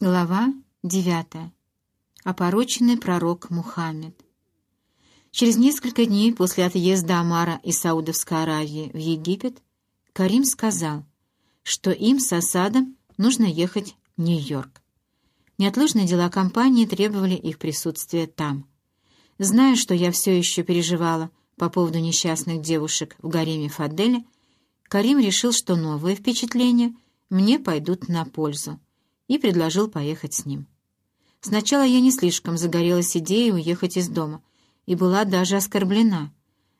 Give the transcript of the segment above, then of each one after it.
Глава 9. Опороченный пророк Мухаммед. Через несколько дней после отъезда Амара из Саудовской Аравии в Египет Карим сказал, что им с Асадом нужно ехать в Нью-Йорк. Неотложные дела компании требовали их присутствия там. Зная, что я все еще переживала по поводу несчастных девушек в гареме Фаделя, Карим решил, что новые впечатления мне пойдут на пользу и предложил поехать с ним. Сначала я не слишком загорелась идеей уехать из дома и была даже оскорблена,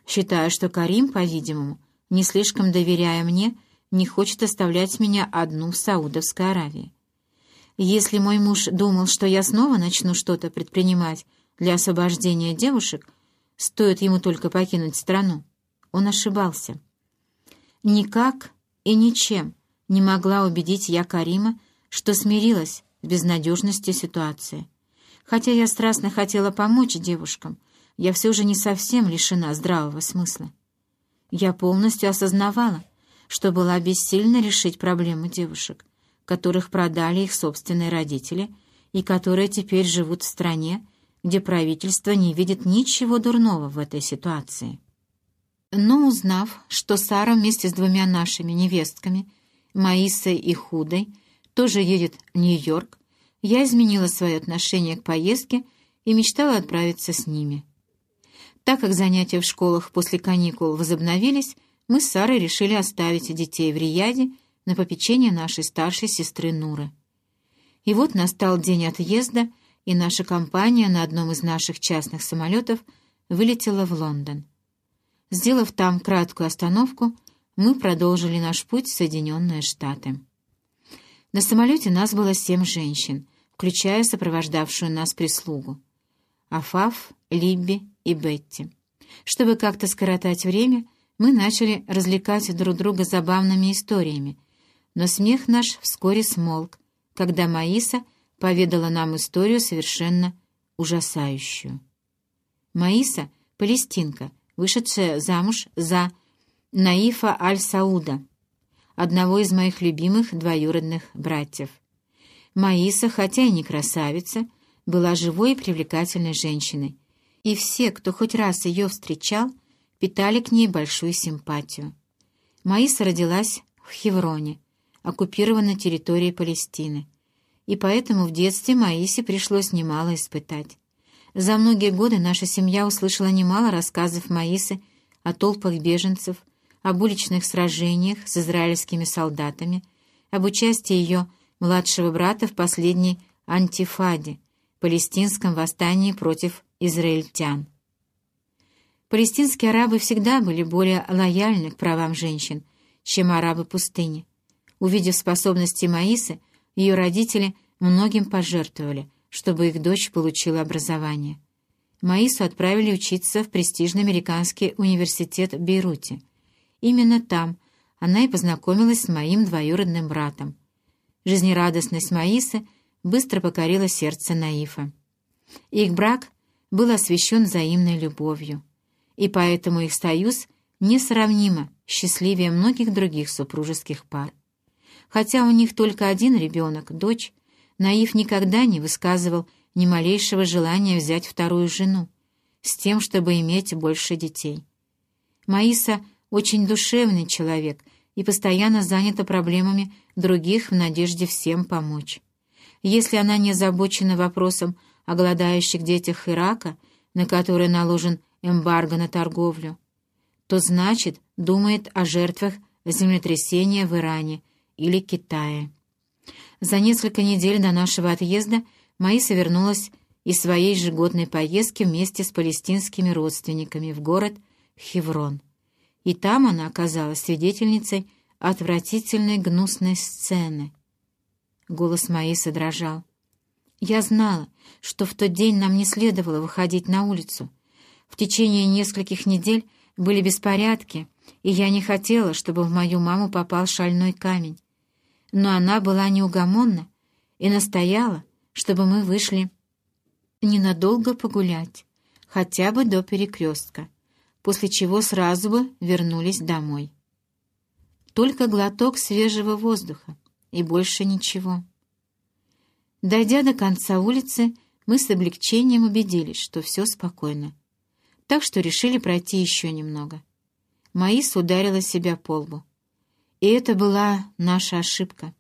считая, что Карим, по-видимому, не слишком доверяя мне, не хочет оставлять меня одну в Саудовской Аравии. Если мой муж думал, что я снова начну что-то предпринимать для освобождения девушек, стоит ему только покинуть страну, он ошибался. Никак и ничем не могла убедить я Карима, что смирилась с безнадежностью ситуации. Хотя я страстно хотела помочь девушкам, я все же не совсем лишена здравого смысла. Я полностью осознавала, что была бессильна решить проблему девушек, которых продали их собственные родители и которые теперь живут в стране, где правительство не видит ничего дурного в этой ситуации. Но узнав, что Сара вместе с двумя нашими невестками, Маисой и Худой, тоже едет в Нью-Йорк, я изменила свое отношение к поездке и мечтала отправиться с ними. Так как занятия в школах после каникул возобновились, мы с Сарой решили оставить детей в Рияде на попечение нашей старшей сестры Нуры. И вот настал день отъезда, и наша компания на одном из наших частных самолетов вылетела в Лондон. Сделав там краткую остановку, мы продолжили наш путь в Соединенные Штаты. На самолете нас было семь женщин, включая сопровождавшую нас прислугу. Афаф, Либби и Бетти. Чтобы как-то скоротать время, мы начали развлекать друг друга забавными историями, но смех наш вскоре смолк, когда Маиса поведала нам историю совершенно ужасающую. Маиса — палестинка, вышедшая замуж за Наифа Аль-Сауда — одного из моих любимых двоюродных братьев. Маиса, хотя и не красавица, была живой и привлекательной женщиной, и все, кто хоть раз ее встречал, питали к ней большую симпатию. Маиса родилась в Хевроне, оккупированной территории Палестины, и поэтому в детстве Маисе пришлось немало испытать. За многие годы наша семья услышала немало рассказов Маисы о толпах беженцев, об уличных сражениях с израильскими солдатами, об участии ее младшего брата в последней антифаде, палестинском восстании против израильтян. Палестинские арабы всегда были более лояльны к правам женщин, чем арабы пустыни. Увидев способности Маисы, ее родители многим пожертвовали, чтобы их дочь получила образование. Маису отправили учиться в престижный американский университет в Бейруте — Именно там она и познакомилась с моим двоюродным братом. Жизнерадостность Маисы быстро покорила сердце Наифа. Их брак был освящен взаимной любовью, и поэтому их союз несравнимо счастливее многих других супружеских пар. Хотя у них только один ребенок, дочь, Наив никогда не высказывал ни малейшего желания взять вторую жену, с тем, чтобы иметь больше детей. Маиса очень душевный человек и постоянно занята проблемами других в надежде всем помочь. Если она не озабочена вопросом о голодающих детях Ирака, на который наложен эмбарго на торговлю, то значит думает о жертвах землетрясения в Иране или Китае. За несколько недель до нашего отъезда Маиса вернулась из своей ежегодной поездки вместе с палестинскими родственниками в город Хеврон и там она оказалась свидетельницей отвратительной гнусной сцены. Голос Маисы дрожал. Я знала, что в тот день нам не следовало выходить на улицу. В течение нескольких недель были беспорядки, и я не хотела, чтобы в мою маму попал шальной камень. Но она была неугомонна и настояла, чтобы мы вышли ненадолго погулять, хотя бы до перекрестка после чего сразу бы вернулись домой. Только глоток свежего воздуха и больше ничего. Дойдя до конца улицы, мы с облегчением убедились, что все спокойно. Так что решили пройти еще немного. Маис ударила себя по лбу. И это была наша ошибка.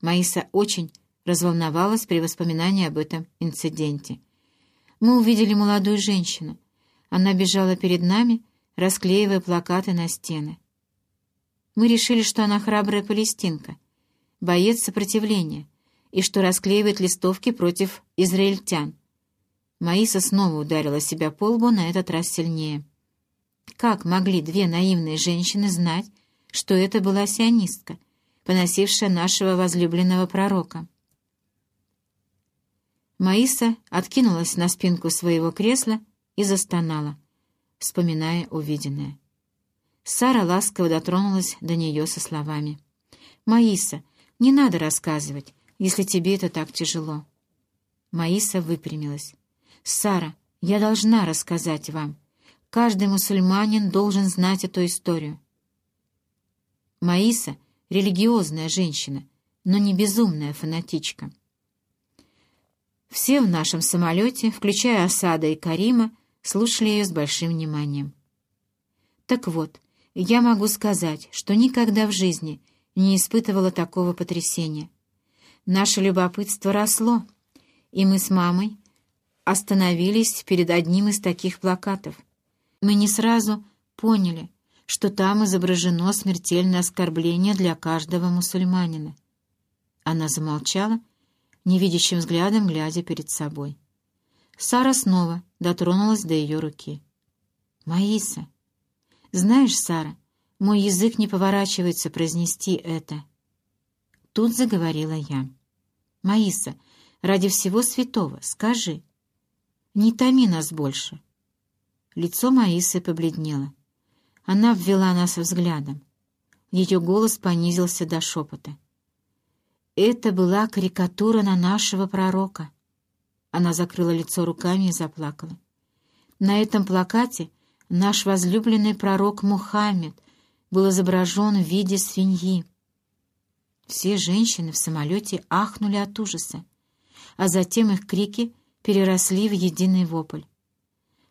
Маиса очень разволновалась при воспоминании об этом инциденте. Мы увидели молодую женщину. Она бежала перед нами, расклеивая плакаты на стены. Мы решили, что она храбрая палестинка, боец сопротивления, и что расклеивает листовки против израильтян. Маиса снова ударила себя по лбу, на этот раз сильнее. Как могли две наивные женщины знать, что это была сионистка, поносившая нашего возлюбленного пророка? Маиса откинулась на спинку своего кресла и застонала, вспоминая увиденное. Сара ласково дотронулась до нее со словами. «Маиса, не надо рассказывать, если тебе это так тяжело». Маиса выпрямилась. «Сара, я должна рассказать вам. Каждый мусульманин должен знать эту историю». Маиса — религиозная женщина, но не безумная фанатичка. Все в нашем самолете, включая Асада и Карима, слушали ее с большим вниманием. Так вот, я могу сказать, что никогда в жизни не испытывала такого потрясения. Наше любопытство росло, и мы с мамой остановились перед одним из таких плакатов. Мы не сразу поняли, что там изображено смертельное оскорбление для каждого мусульманина. Она замолчала, невидящим взглядом глядя перед собой. Сара снова дотронулась до ее руки. «Маиса, знаешь, Сара, мой язык не поворачивается произнести это». Тут заговорила я. «Маиса, ради всего святого, скажи, не томи нас больше». Лицо Маисы побледнело. Она ввела нас взглядом. Ее голос понизился до шепота. Это была карикатура на нашего пророка. Она закрыла лицо руками и заплакала. На этом плакате наш возлюбленный пророк Мухаммед был изображен в виде свиньи. Все женщины в самолете ахнули от ужаса, а затем их крики переросли в единый вопль.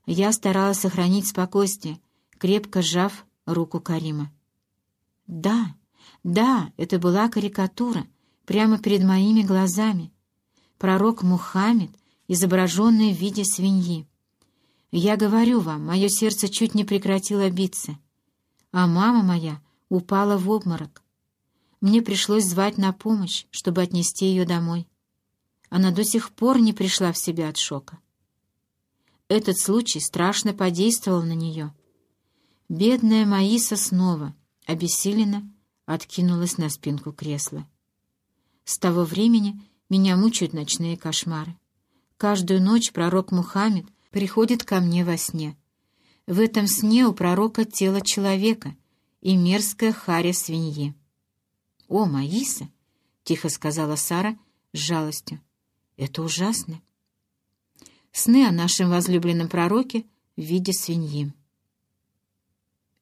Я старалась сохранить спокойствие, крепко сжав руку Карима. Да, да, это была карикатура — прямо перед моими глазами. Пророк Мухаммед, изображенный в виде свиньи. Я говорю вам, мое сердце чуть не прекратило биться, а мама моя упала в обморок. Мне пришлось звать на помощь, чтобы отнести ее домой. Она до сих пор не пришла в себя от шока. Этот случай страшно подействовал на нее. Бедная Маиса снова, обессиленно, откинулась на спинку кресла. С того времени меня мучают ночные кошмары. Каждую ночь пророк Мухаммед приходит ко мне во сне. В этом сне у пророка тело человека и мерзкая харя свиньи. «О, Маиса!» — тихо сказала Сара с жалостью. «Это ужасно!» Сны о нашем возлюбленном пророке в виде свиньи.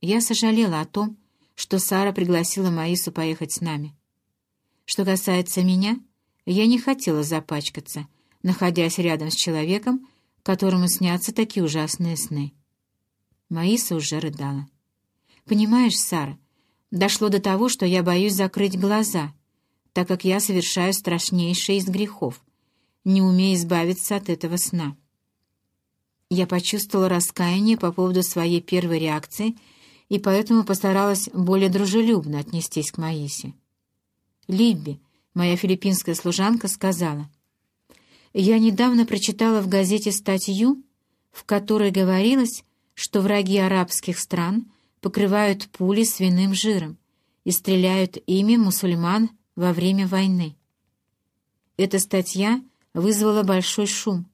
Я сожалела о том, что Сара пригласила Маису поехать с нами. Что касается меня, я не хотела запачкаться, находясь рядом с человеком, которому снятся такие ужасные сны. Маиса уже рыдала. «Понимаешь, Сара, дошло до того, что я боюсь закрыть глаза, так как я совершаю страшнейший из грехов, не умея избавиться от этого сна». Я почувствовала раскаяние по поводу своей первой реакции и поэтому постаралась более дружелюбно отнестись к Маисе. Либби, моя филиппинская служанка, сказала, «Я недавно прочитала в газете статью, в которой говорилось, что враги арабских стран покрывают пули свиным жиром и стреляют ими мусульман во время войны. Эта статья вызвала большой шум.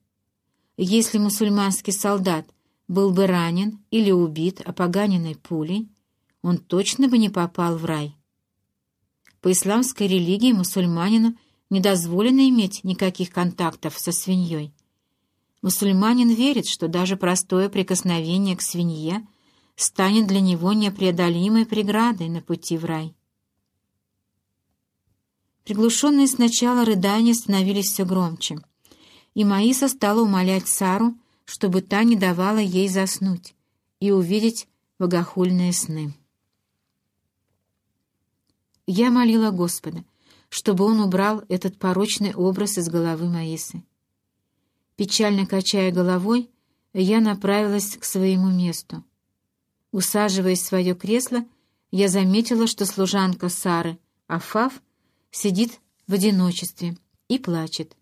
Если мусульманский солдат был бы ранен или убит опоганенной пулей, он точно бы не попал в рай. По исламской религии мусульманину не дозволено иметь никаких контактов со свиньей. Мусульманин верит, что даже простое прикосновение к свинье станет для него непреодолимой преградой на пути в рай. Приглушенные сначала рыдания становились все громче, и Маиса стала умолять Сару, чтобы та не давала ей заснуть и увидеть богохульные сны. Я молила Господа, чтобы он убрал этот порочный образ из головы Маисы. Печально качая головой, я направилась к своему месту. Усаживаясь в свое кресло, я заметила, что служанка Сары, Афав, сидит в одиночестве и плачет.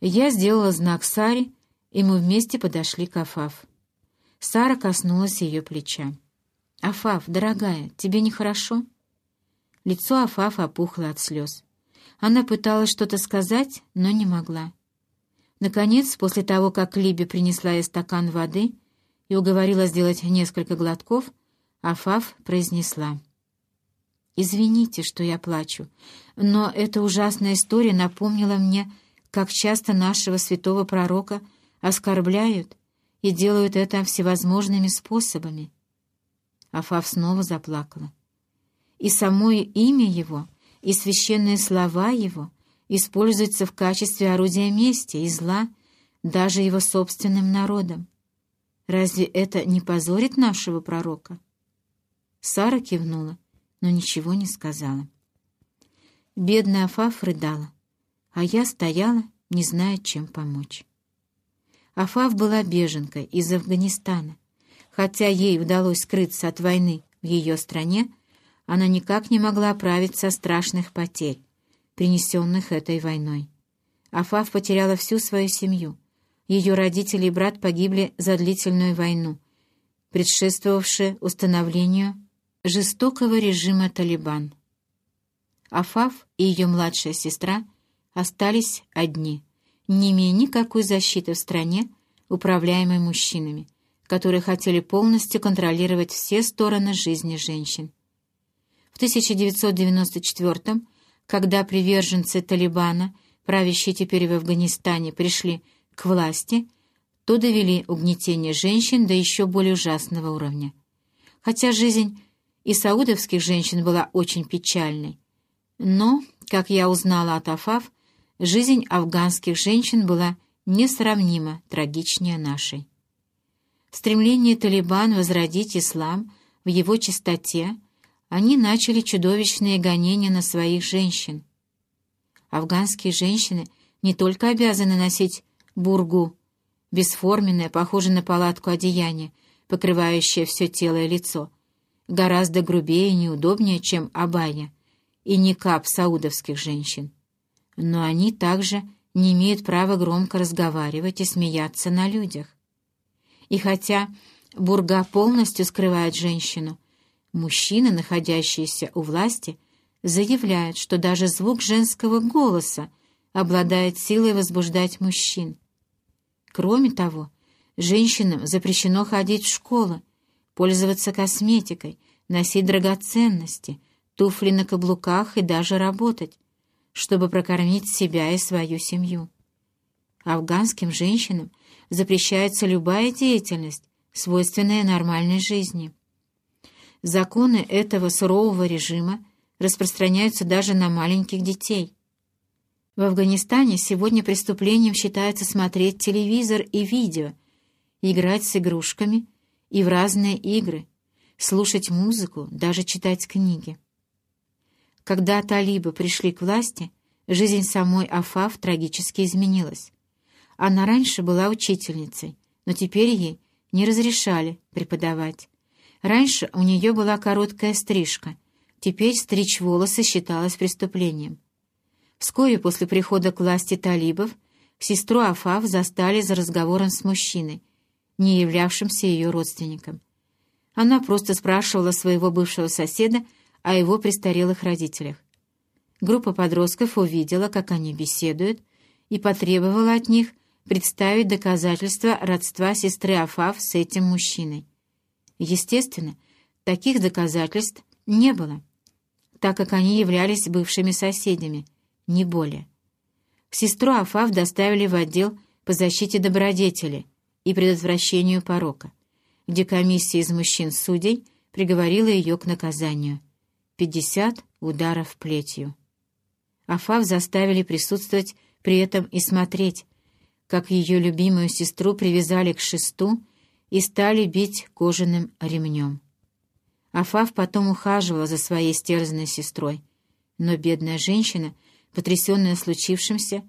Я сделала знак Саре, и мы вместе подошли к Афав. Сара коснулась ее плеча. «Афав, дорогая, тебе нехорошо?» Лицо Афав опухло от слез. Она пыталась что-то сказать, но не могла. Наконец, после того, как Либи принесла ей стакан воды и уговорила сделать несколько глотков, Афав произнесла. «Извините, что я плачу, но эта ужасная история напомнила мне, как часто нашего святого пророка оскорбляют и делают это всевозможными способами». Афав снова заплакала. И само имя его, и священные слова его — используется в качестве орудия мести и зла даже его собственным народом. Разве это не позорит нашего пророка? Сара кивнула, но ничего не сказала. Бедная Афаф рыдала, а я стояла, не зная, чем помочь. Афаф была беженкой из Афганистана. Хотя ей удалось скрыться от войны в ее стране, она никак не могла оправиться от страшных потерь, принесенных этой войной. Афав потеряла всю свою семью. Ее родители и брат погибли за длительную войну, предшествовавшую установлению жестокого режима «Талибан». Афав и ее младшая сестра остались одни, не имея никакой защиты в стране, управляемой мужчинами, которые хотели полностью контролировать все стороны жизни женщин. В 1994 когда приверженцы Талибана, правящие теперь в Афганистане, пришли к власти, то довели угнетение женщин до еще более ужасного уровня. Хотя жизнь и саудовских женщин была очень печальной, но, как я узнала от Афав, жизнь афганских женщин была несравнимо трагичнее нашей. В стремлении Талибан возродить ислам в его чистоте они начали чудовищные гонения на своих женщин. Афганские женщины не только обязаны носить бургу, бесформенное, похожее на палатку одеяние, покрывающее все тело и лицо, гораздо грубее и неудобнее, чем абайя и никап саудовских женщин. Но они также не имеют права громко разговаривать и смеяться на людях. И хотя бурга полностью скрывает женщину, Мужчины, находящиеся у власти, заявляют, что даже звук женского голоса обладает силой возбуждать мужчин. Кроме того, женщинам запрещено ходить в школу, пользоваться косметикой, носить драгоценности, туфли на каблуках и даже работать, чтобы прокормить себя и свою семью. Афганским женщинам запрещается любая деятельность, свойственная нормальной жизни. Законы этого сурового режима распространяются даже на маленьких детей. В Афганистане сегодня преступлением считается смотреть телевизор и видео, играть с игрушками и в разные игры, слушать музыку, даже читать книги. Когда талибы пришли к власти, жизнь самой Афаф трагически изменилась. Она раньше была учительницей, но теперь ей не разрешали преподавать. Раньше у нее была короткая стрижка, теперь стричь волосы считалось преступлением. Вскоре после прихода к власти талибов сестру Афав застали за разговором с мужчиной, не являвшимся ее родственником. Она просто спрашивала своего бывшего соседа о его престарелых родителях. Группа подростков увидела, как они беседуют, и потребовала от них представить доказательства родства сестры Афав с этим мужчиной. Естественно, таких доказательств не было, так как они являлись бывшими соседями, не более. Сестру Афав доставили в отдел по защите добродетели и предотвращению порока, где комиссия из мужчин-судей приговорила ее к наказанию — 50 ударов плетью. Афав заставили присутствовать при этом и смотреть, как ее любимую сестру привязали к шесту и стали бить кожаным ремнем. Афав потом ухаживала за своей стерзанной сестрой, но бедная женщина, потрясенная случившимся,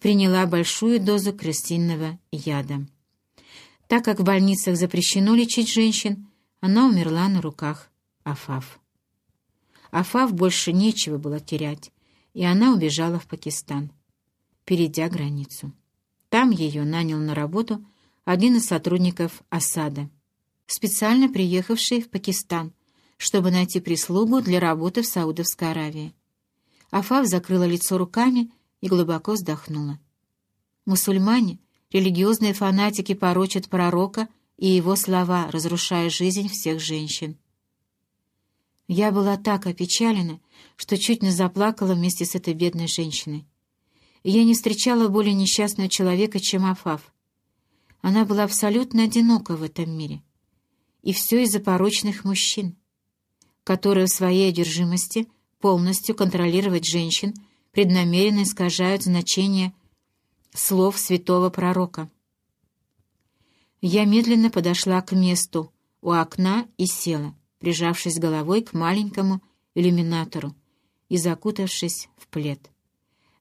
приняла большую дозу крысиного яда. Так как в больницах запрещено лечить женщин, она умерла на руках Афав. Афав больше нечего было терять, и она убежала в Пакистан, перейдя границу. Там ее нанял на работу один из сотрудников Асада, специально приехавший в Пакистан, чтобы найти прислугу для работы в Саудовской Аравии. Афав закрыла лицо руками и глубоко вздохнула. Мусульмане, религиозные фанатики порочат пророка и его слова, разрушая жизнь всех женщин. Я была так опечалена, что чуть не заплакала вместе с этой бедной женщиной. Я не встречала более несчастного человека, чем Афав. Она была абсолютно одинока в этом мире. И все из-за порочных мужчин, которые в своей одержимости полностью контролировать женщин преднамеренно искажают значение слов святого пророка. Я медленно подошла к месту у окна и села прижавшись головой к маленькому иллюминатору и закутавшись в плед.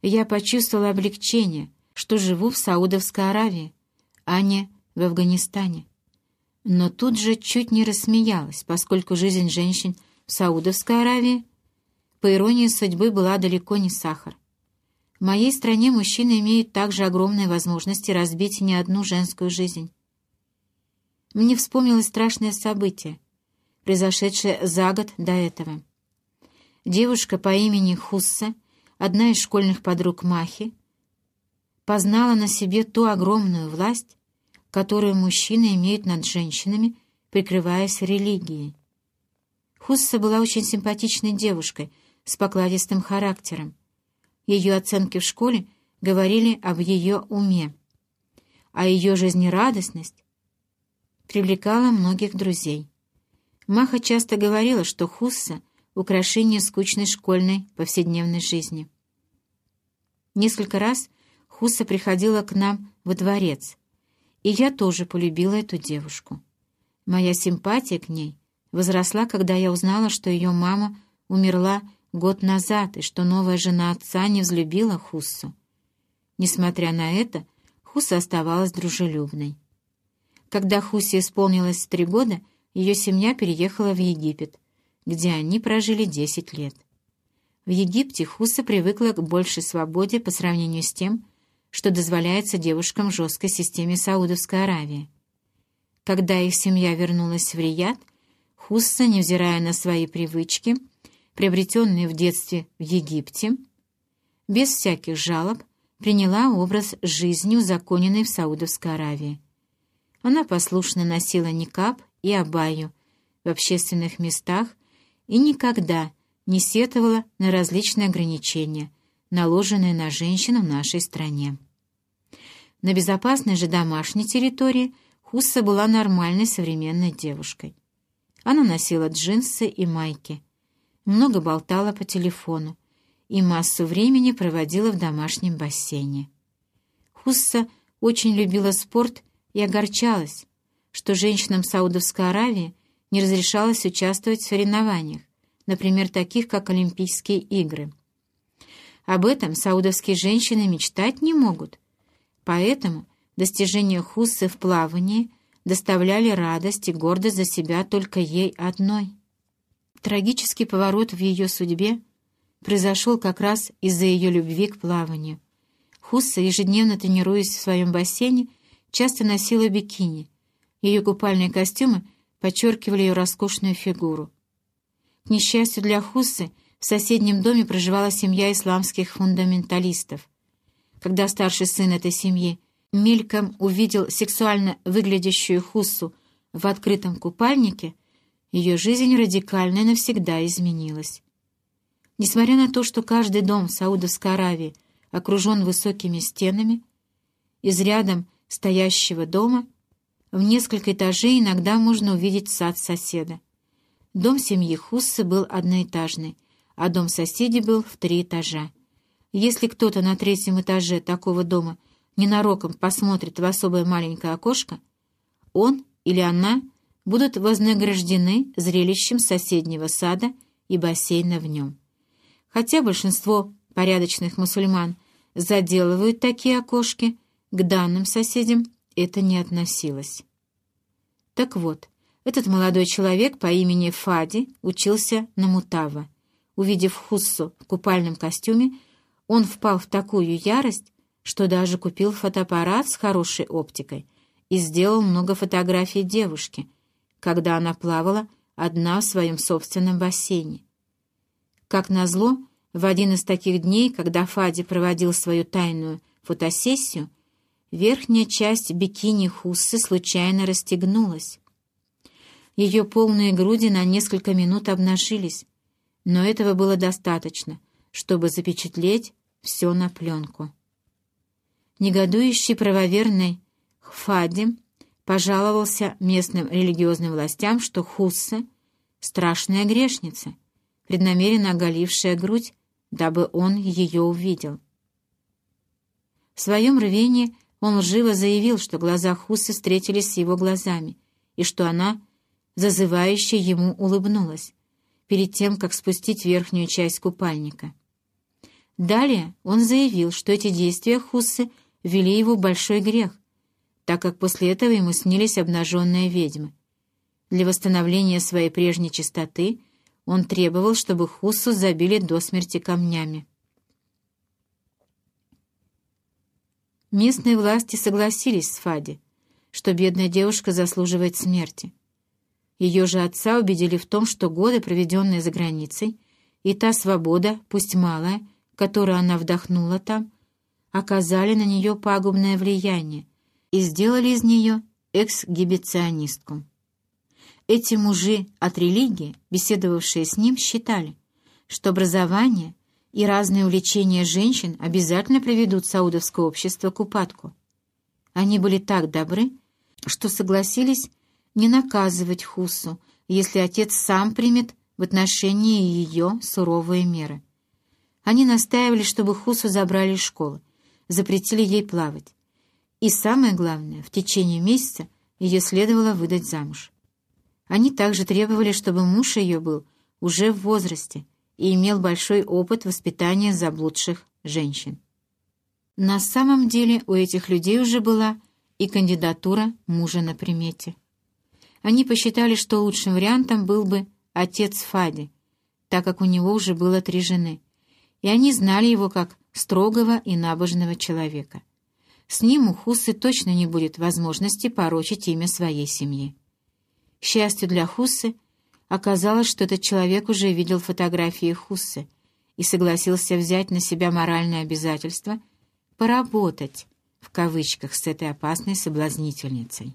Я почувствовала облегчение, что живу в Саудовской Аравии, а не в Афганистане. Но тут же чуть не рассмеялась, поскольку жизнь женщин в Саудовской Аравии, по иронии судьбы, была далеко не сахар. В моей стране мужчины имеют также огромные возможности разбить не одну женскую жизнь. Мне вспомнилось страшное событие — произошедшее за год до этого. Девушка по имени Хусса, одна из школьных подруг Махи, познала на себе ту огромную власть, которую мужчины имеют над женщинами, прикрываясь религией. Хусса была очень симпатичной девушкой с покладистым характером. Ее оценки в школе говорили об ее уме, а ее жизнерадостность привлекала многих друзей. Маха часто говорила, что хусса — украшение скучной школьной повседневной жизни. Несколько раз Хусса приходила к нам во дворец, и я тоже полюбила эту девушку. Моя симпатия к ней возросла, когда я узнала, что ее мама умерла год назад и что новая жена отца не взлюбила Хуссу. Несмотря на это, Хусса оставалась дружелюбной. Когда Хуссе исполнилось три года — ее семья переехала в Египет, где они прожили 10 лет. В Египте Хуса привыкла к большей свободе по сравнению с тем, что дозволяется девушкам в жесткой системе Саудовской Аравии. Когда их семья вернулась в Рияд, Хусса, невзирая на свои привычки, приобретенные в детстве в Египте, без всяких жалоб приняла образ жизни, узаконенной в Саудовской Аравии. Она послушно носила никап и Абаю в общественных местах и никогда не сетовала на различные ограничения, наложенные на женщин в нашей стране. На безопасной же домашней территории Хусса была нормальной современной девушкой. Она носила джинсы и майки, много болтала по телефону и массу времени проводила в домашнем бассейне. Хусса очень любила спорт и огорчалась, что женщинам Саудовской Аравии не разрешалось участвовать в соревнованиях, например, таких как Олимпийские игры. Об этом саудовские женщины мечтать не могут, поэтому достижения Хуссы в плавании доставляли радость и гордость за себя только ей одной. Трагический поворот в ее судьбе произошел как раз из-за ее любви к плаванию. Хусса, ежедневно тренируясь в своем бассейне, часто носила бикини — ее купальные костюмы подчеркивали ее роскошную фигуру. К несчастью для Хуссы, в соседнем доме проживала семья исламских фундаменталистов. Когда старший сын этой семьи мельком увидел сексуально выглядящую Хуссу в открытом купальнике, ее жизнь радикально навсегда изменилась. Несмотря на то, что каждый дом в Саудовской Аравии окружен высокими стенами, из рядом стоящего дома — в несколько этажей иногда можно увидеть сад соседа. Дом семьи Хуссы был одноэтажный, а дом соседей был в три этажа. если кто-то на третьем этаже такого дома ненароком посмотрит в особое маленькое окошко, он или она будут вознаграждены зрелищем соседнего сада и бассейна в нем. Хотя большинство порядочных мусульман заделывают такие окошки, к данным соседям это не относилось. Так вот, этот молодой человек по имени Фади учился на Мутава. Увидев Хуссу в купальном костюме, он впал в такую ярость, что даже купил фотоаппарат с хорошей оптикой и сделал много фотографий девушки, когда она плавала одна в своем собственном бассейне. Как назло, в один из таких дней, когда Фади проводил свою тайную фотосессию, верхняя часть бикини Хуссы случайно расстегнулась. Ее полные груди на несколько минут обнажились, но этого было достаточно, чтобы запечатлеть все на пленку. Негодующий правоверный Хфади пожаловался местным религиозным властям, что Хусса — страшная грешница, преднамеренно оголившая грудь, дабы он ее увидел. В своем рвении он лживо заявил, что глаза Хуссы встретились с его глазами, и что она, зазывающе ему улыбнулась, перед тем, как спустить верхнюю часть купальника. Далее он заявил, что эти действия Хуссы ввели его большой грех, так как после этого ему снились обнаженные ведьмы. Для восстановления своей прежней чистоты он требовал, чтобы Хуссу забили до смерти камнями. Местные власти согласились с Фади, что бедная девушка заслуживает смерти. Ее же отца убедили в том, что годы, проведенные за границей, и та свобода, пусть малая, которую она вдохнула там, оказали на нее пагубное влияние и сделали из нее эксгибиционистку. Эти мужи от религии, беседовавшие с ним, считали, что образование и разные увлечения женщин обязательно приведут саудовское общество к упадку. Они были так добры, что согласились не наказывать Хусу, если отец сам примет в отношении ее суровые меры. Они настаивали, чтобы Хусу забрали из школы, запретили ей плавать. И самое главное, в течение месяца ее следовало выдать замуж. Они также требовали, чтобы муж ее был уже в возрасте и имел большой опыт воспитания заблудших женщин. На самом деле у этих людей уже была и кандидатура мужа на примете. Они посчитали, что лучшим вариантом был бы отец Фади, так как у него уже было три жены, и они знали его как строгого и набожного человека. С ним у Хуссы точно не будет возможности порочить имя своей семьи. К счастью для Хуссы, Оказалось, что этот человек уже видел фотографии Хуссы и согласился взять на себя моральное обязательство «поработать» в кавычках с этой опасной соблазнительницей.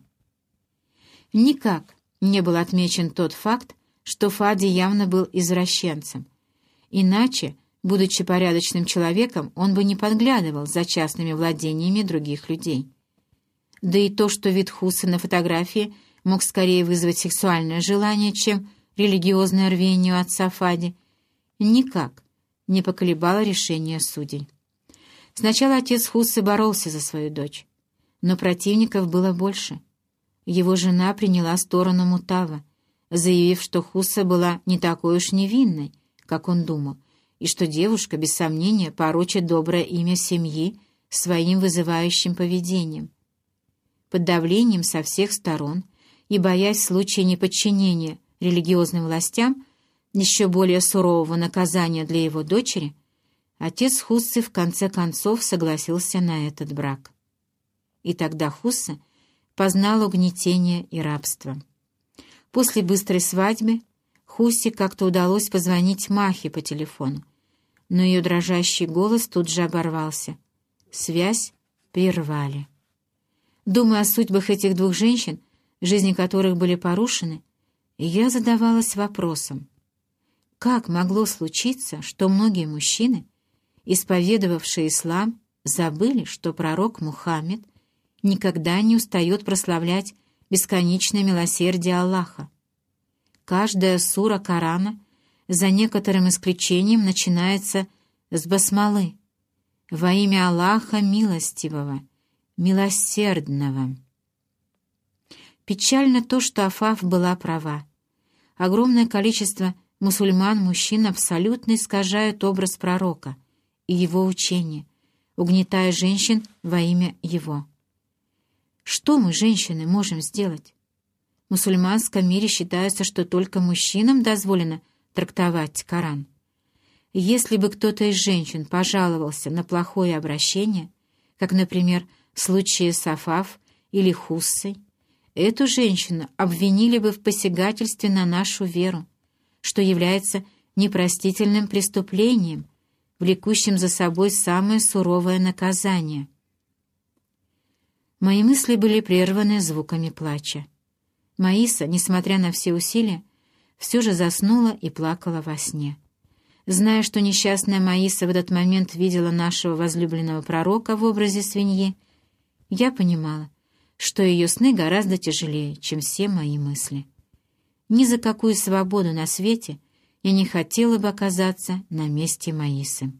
Никак не был отмечен тот факт, что Фади явно был извращенцем. Иначе, будучи порядочным человеком, он бы не подглядывал за частными владениями других людей. Да и то, что вид Хусы на фотографии мог скорее вызвать сексуальное желание, чем религиозное рвение отца Фади, никак не поколебало решение судей. Сначала отец Хуссы боролся за свою дочь, но противников было больше. Его жена приняла сторону Мутава, заявив, что Хусса была не такой уж невинной, как он думал, и что девушка, без сомнения, порочит доброе имя семьи своим вызывающим поведением. Под давлением со всех сторон и боясь в случае неподчинения религиозным властям еще более сурового наказания для его дочери, отец Хуссы в конце концов согласился на этот брак. И тогда Хусса познал угнетение и рабство. После быстрой свадьбы Хуссе как-то удалось позвонить Махе по телефону, но ее дрожащий голос тут же оборвался. Связь прервали. Думая о судьбах этих двух женщин, жизни которых были порушены, я задавалась вопросом, как могло случиться, что многие мужчины, исповедовавшие ислам, забыли, что пророк Мухаммед никогда не устает прославлять бесконечное милосердие Аллаха. Каждая сура Корана, за некоторым исключением, начинается с басмалы, во имя Аллаха Милостивого, Милосердного. Печально то, что Афаф была права. Огромное количество мусульман-мужчин абсолютно искажают образ пророка и его учения, угнетая женщин во имя его. Что мы, женщины, можем сделать? В мусульманском мире считается, что только мужчинам дозволено трактовать Коран. Если бы кто-то из женщин пожаловался на плохое обращение, как, например, в случае с Афаф или Хуссой, эту женщину обвинили бы в посягательстве на нашу веру, что является непростительным преступлением, влекущим за собой самое суровое наказание. Мои мысли были прерваны звуками плача. Маиса, несмотря на все усилия, все же заснула и плакала во сне. Зная, что несчастная Маиса в этот момент видела нашего возлюбленного пророка в образе свиньи, я понимала, что ее сны гораздо тяжелее, чем все мои мысли. Ни за какую свободу на свете я не хотела бы оказаться на месте Маисы.